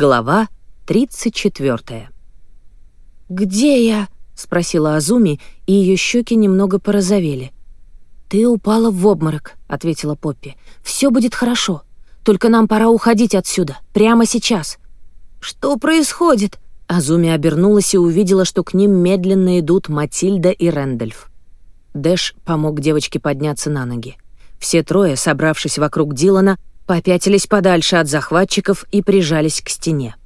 Глава 34. «Где я?» — спросила Азуми, и ее щеки немного порозовели. «Ты упала в обморок», — ответила Поппи. «Все будет хорошо. Только нам пора уходить отсюда, прямо сейчас». «Что происходит?» Азуми обернулась и увидела, что к ним медленно идут Матильда и Рэндольф. Дэш помог девочке подняться на ноги. Все трое, собравшись вокруг Дилана, попятились подальше от захватчиков и прижались к стене.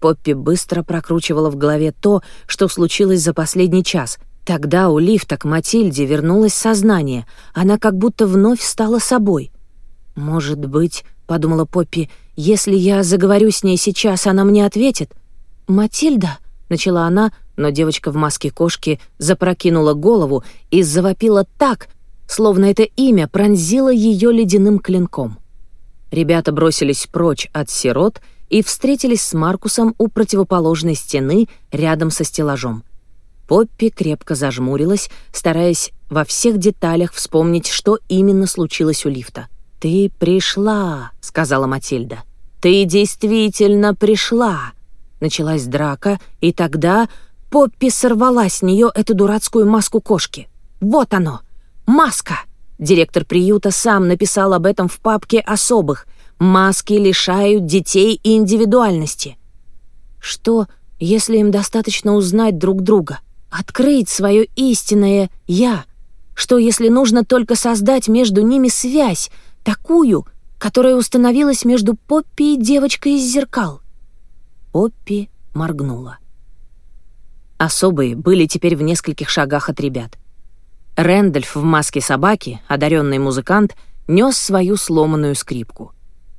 Поппи быстро прокручивала в голове то, что случилось за последний час. Тогда у лифта к Матильде вернулось сознание, она как будто вновь стала собой. «Может быть», — подумала Поппи, — «если я заговорю с ней сейчас, она мне ответит?» «Матильда», — начала она, но девочка в маске кошки запрокинула голову и завопила так, словно это имя пронзило ее ледяным клинком. Ребята бросились прочь от сирот и встретились с Маркусом у противоположной стены рядом со стеллажом. Поппи крепко зажмурилась, стараясь во всех деталях вспомнить, что именно случилось у лифта. «Ты пришла», — сказала Матильда. «Ты действительно пришла!» Началась драка, и тогда Поппи сорвала с нее эту дурацкую маску кошки. «Вот оно! Маска!» Директор приюта сам написал об этом в папке особых. Маски лишают детей индивидуальности. Что, если им достаточно узнать друг друга, открыть свое истинное «я»? Что, если нужно только создать между ними связь, такую, которая установилась между Поппи и девочкой из зеркал? Поппи моргнула. Особые были теперь в нескольких шагах от ребят — Рэндольф в маске собаки, одаренный музыкант, нес свою сломанную скрипку.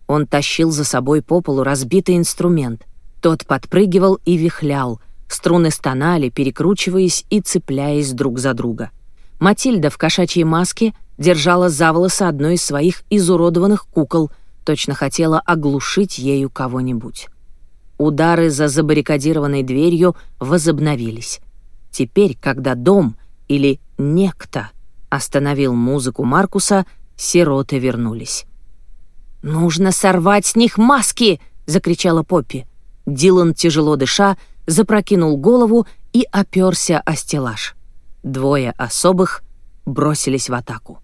Он тащил за собой по полу разбитый инструмент. Тот подпрыгивал и вихлял. Струны стонали, перекручиваясь и цепляясь друг за друга. Матильда в кошачьей маске держала за волосы одной из своих изуродованных кукол, точно хотела оглушить ею кого-нибудь. Удары за забаррикадированной дверью возобновились. Теперь, когда дом, или «некто» остановил музыку Маркуса, сироты вернулись. «Нужно сорвать с них маски!» — закричала Поппи. Дилан, тяжело дыша, запрокинул голову и оперся о стеллаж. Двое особых бросились в атаку.